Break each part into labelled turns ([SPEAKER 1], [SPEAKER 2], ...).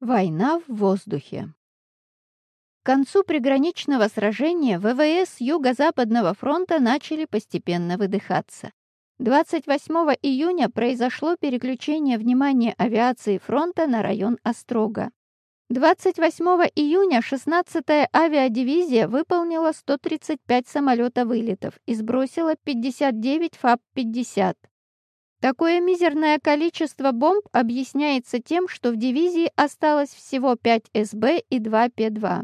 [SPEAKER 1] Война в воздухе. К концу приграничного сражения ВВС Юго-Западного фронта начали постепенно выдыхаться. 28 июня произошло переключение внимания авиации фронта на район Острога. 28 июня 16-я авиадивизия выполнила 135 самолета-вылетов и сбросила 59 ФАП-50. Такое мизерное количество бомб объясняется тем, что в дивизии осталось всего 5 СБ и 2 П-2.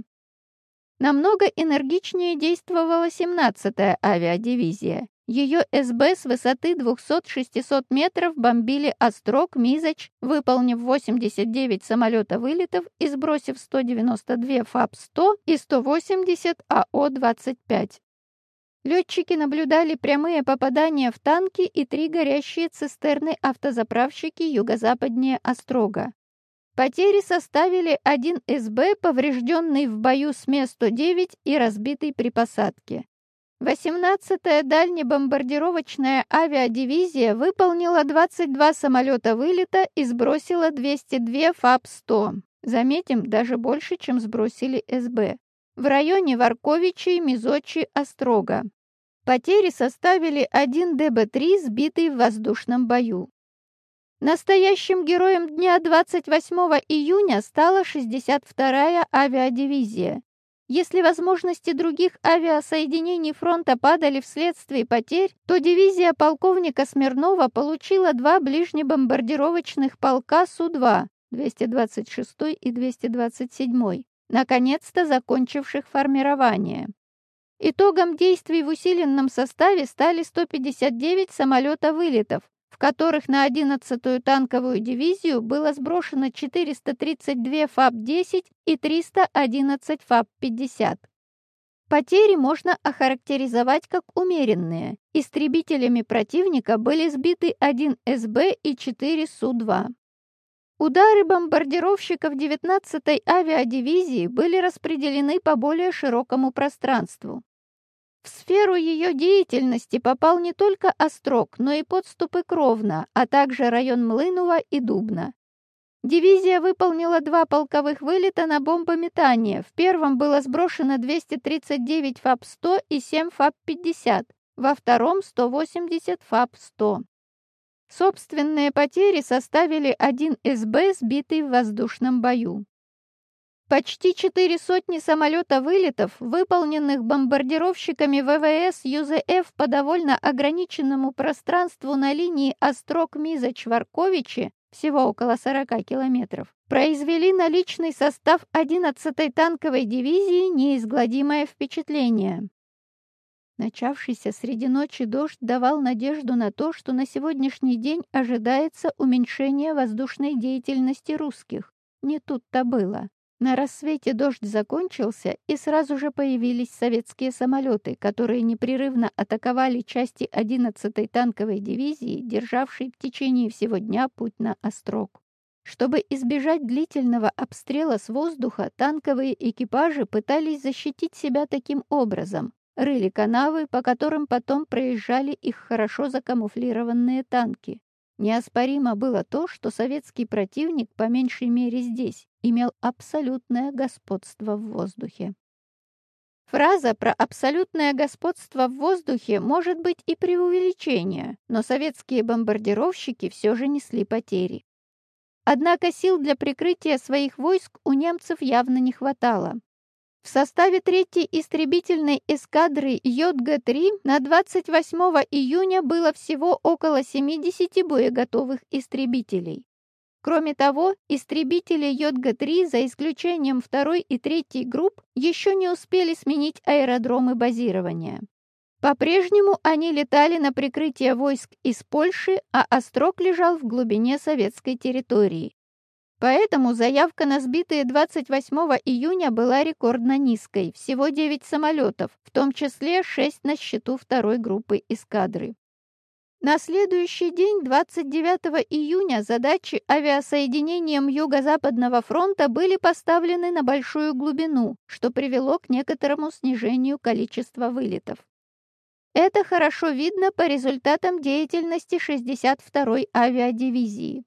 [SPEAKER 1] Намного энергичнее действовала 17-я авиадивизия. Ее СБ с высоты 200-600 метров бомбили Острог, Мизач, выполнив 89 самолета-вылетов и сбросив 192 ФАП-100 и 180 АО-25. Летчики наблюдали прямые попадания в танки и три горящие цистерны автозаправщики юго-западнее Острога. Потери составили один СБ, поврежденный в бою с Ме-109 и разбитый при посадке. 18-я дальнебомбардировочная авиадивизия выполнила 22 самолета вылета и сбросила 202 ФАП-100. Заметим, даже больше, чем сбросили СБ. В районе Варковичи, Мизочи, Острога. Потери составили один ДБ-3, сбитый в воздушном бою. Настоящим героем дня 28 июня стала 62-я авиадивизия. Если возможности других авиасоединений фронта падали вследствие потерь, то дивизия полковника Смирнова получила два ближнебомбардировочных полка Су-2, 226 и 227, наконец-то закончивших формирование. Итогом действий в усиленном составе стали 159 самолета-вылетов, в которых на 11-ю танковую дивизию было сброшено 432 ФАП-10 и 311 ФАП-50. Потери можно охарактеризовать как умеренные. Истребителями противника были сбиты 1 СБ и 4 Су-2. Удары бомбардировщиков 19-й авиадивизии были распределены по более широкому пространству. В сферу ее деятельности попал не только Острог, но и подступы Кровна, а также район Млынова и Дубна. Дивизия выполнила два полковых вылета на бомбометание. В первом было сброшено 239 ФАП-100 и 7 ФАП-50, во втором – 180 ФАП-100. Собственные потери составили один СБ, сбитый в воздушном бою. Почти четыре сотни самолета-вылетов, выполненных бомбардировщиками ВВС ЮЗФ по довольно ограниченному пространству на линии Острог-Миза-Чварковичи, всего около 40 километров, произвели на личный состав 11-й танковой дивизии неизгладимое впечатление. Начавшийся среди ночи дождь давал надежду на то, что на сегодняшний день ожидается уменьшение воздушной деятельности русских. Не тут-то было. На рассвете дождь закончился, и сразу же появились советские самолеты, которые непрерывно атаковали части 11-й танковой дивизии, державшей в течение всего дня путь на Острог. Чтобы избежать длительного обстрела с воздуха, танковые экипажи пытались защитить себя таким образом рыли канавы, по которым потом проезжали их хорошо закамуфлированные танки. Неоспоримо было то, что советский противник, по меньшей мере здесь, имел абсолютное господство в воздухе. Фраза про абсолютное господство в воздухе может быть и преувеличение, но советские бомбардировщики все же несли потери. Однако сил для прикрытия своих войск у немцев явно не хватало. В составе 3-й истребительной эскадры Йодга-3 на 28 июня было всего около 70 боеготовых истребителей. Кроме того, истребители Йодга-3, за исключением 2 и 3 групп, еще не успели сменить аэродромы базирования. По-прежнему они летали на прикрытие войск из Польши, а Острог лежал в глубине советской территории. Поэтому заявка на сбитые 28 июня была рекордно низкой, всего 9 самолетов, в том числе 6 на счету второй группы эскадры. На следующий день, 29 июня, задачи авиасоединением Юго-Западного фронта были поставлены на большую глубину, что привело к некоторому снижению количества вылетов. Это хорошо видно по результатам деятельности 62-й авиадивизии.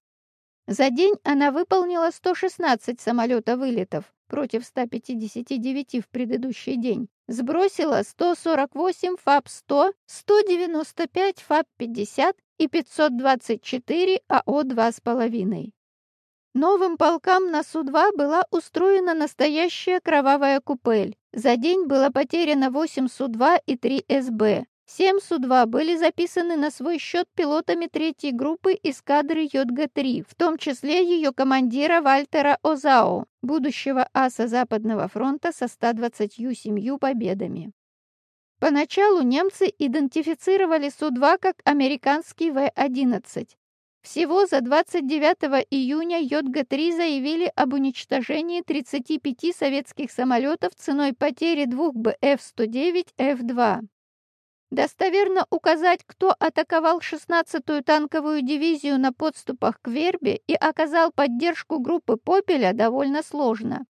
[SPEAKER 1] За день она выполнила 116 самолета-вылетов против 159 в предыдущий день, сбросила 148 ФАП-100, 195 ФАП-50 и 524 АО-2,5. Новым полкам на Су-2 была устроена настоящая кровавая купель. За день было потеряно 8 Су-2 и 3 СБ. Семь Су-2 были записаны на свой счет пилотами третьей группы эскадры Йодга-3, в том числе ее командира Вальтера Озао, будущего аса Западного фронта со 127 победами. Поначалу немцы идентифицировали Су-2 как американский В-11. Всего за 29 июня Йодга-3 заявили об уничтожении 35 советских самолетов ценой потери двух БФ-109Ф-2. Достоверно указать, кто атаковал 16-ю танковую дивизию на подступах к Вербе и оказал поддержку группы Попеля, довольно сложно.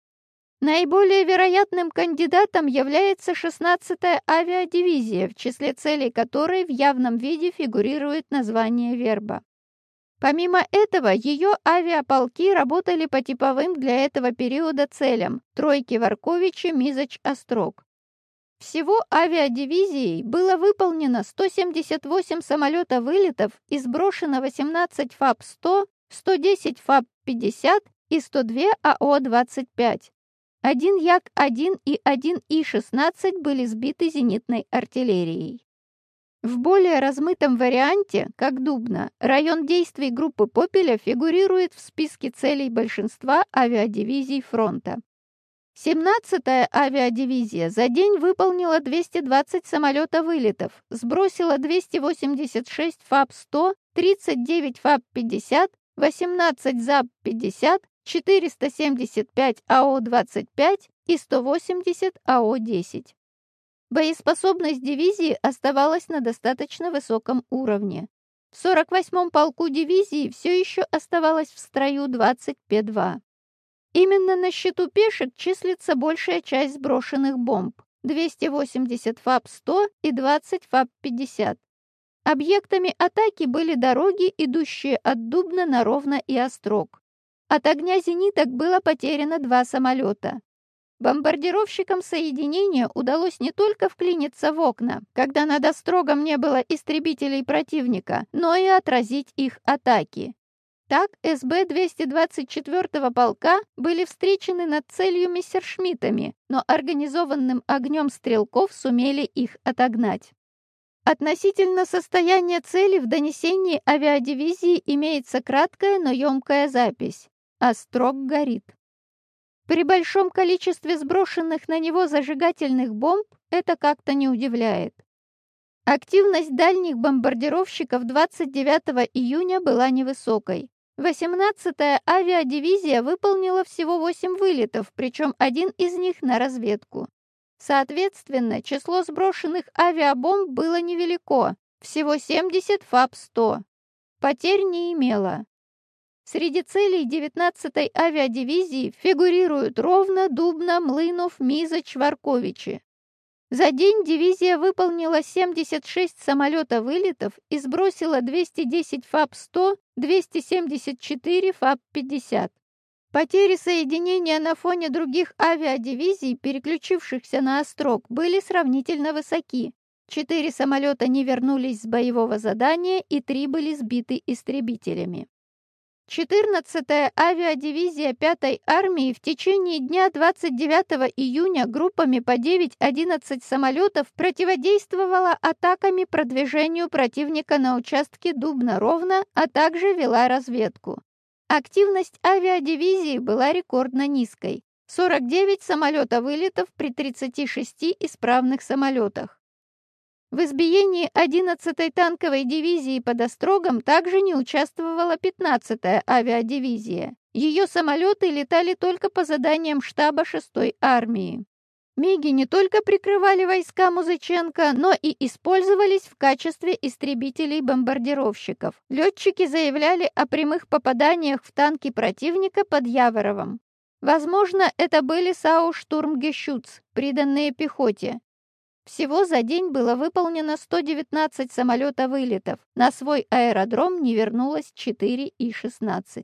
[SPEAKER 1] Наиболее вероятным кандидатом является 16-я авиадивизия, в числе целей которой в явном виде фигурирует название Верба. Помимо этого, ее авиаполки работали по типовым для этого периода целям – тройки Варковичи, Мизоч, Острог. Всего авиадивизией было выполнено 178 самолета-вылетов и сброшено 18 ФАП-100, 110 ФАП-50 и 102 АО-25. Один Як-1 и один И-16 были сбиты зенитной артиллерией. В более размытом варианте, как Дубна, район действий группы Попеля фигурирует в списке целей большинства авиадивизий фронта. 17-я авиадивизия за день выполнила 220 самолета-вылетов, сбросила 286 ФАП-100, 39 ФАП-50, 18 ЗАП-50, 475 АО-25 и 180 АО-10. Боеспособность дивизии оставалась на достаточно высоком уровне. В 48-м полку дивизии все еще оставалось в строю 20 Пе-2. Именно на счету пешек числится большая часть сброшенных бомб – 280 ФАБ-100 и 20 ФАБ-50. Объектами атаки были дороги, идущие от Дубна на Ровно и Острог. От огня зениток было потеряно два самолета. Бомбардировщикам соединения удалось не только вклиниться в окна, когда над Острогом не было истребителей противника, но и отразить их атаки. Так, СБ 224-го полка были встречены над целью мессершмиттами, но организованным огнем стрелков сумели их отогнать. Относительно состояния цели в донесении авиадивизии имеется краткая, но емкая запись. Острог горит. При большом количестве сброшенных на него зажигательных бомб это как-то не удивляет. Активность дальних бомбардировщиков 29 июня была невысокой. 18-я авиадивизия выполнила всего 8 вылетов, причем один из них на разведку. Соответственно, число сброшенных авиабомб было невелико, всего 70 ФАП-100. Потерь не имело. Среди целей 19-й авиадивизии фигурируют Ровно, Дубна, Млынов, Мизоч, Варковичи. За день дивизия выполнила 76 самолета-вылетов и сбросила 210 ФАП-100, 274 ФАП-50. Потери соединения на фоне других авиадивизий, переключившихся на Острог, были сравнительно высоки. Четыре самолета не вернулись с боевого задания и три были сбиты истребителями. 14-я авиадивизия 5-й армии в течение дня 29 июня группами по 9-11 самолетов противодействовала атаками продвижению противника на участке Дубна-Ровно, а также вела разведку. Активность авиадивизии была рекордно низкой. 49 самолета-вылетов при 36 исправных самолетах. В избиении 11-й танковой дивизии под Острогом также не участвовала 15-я авиадивизия. Ее самолеты летали только по заданиям штаба 6-й армии. Миги не только прикрывали войска Музыченко, но и использовались в качестве истребителей-бомбардировщиков. Летчики заявляли о прямых попаданиях в танки противника под Яворовым. Возможно, это были САУ «Штурмгещуц», приданные пехоте. Всего за день было выполнено 119 самолета-вылетов. На свой аэродром не вернулось 4 И-16.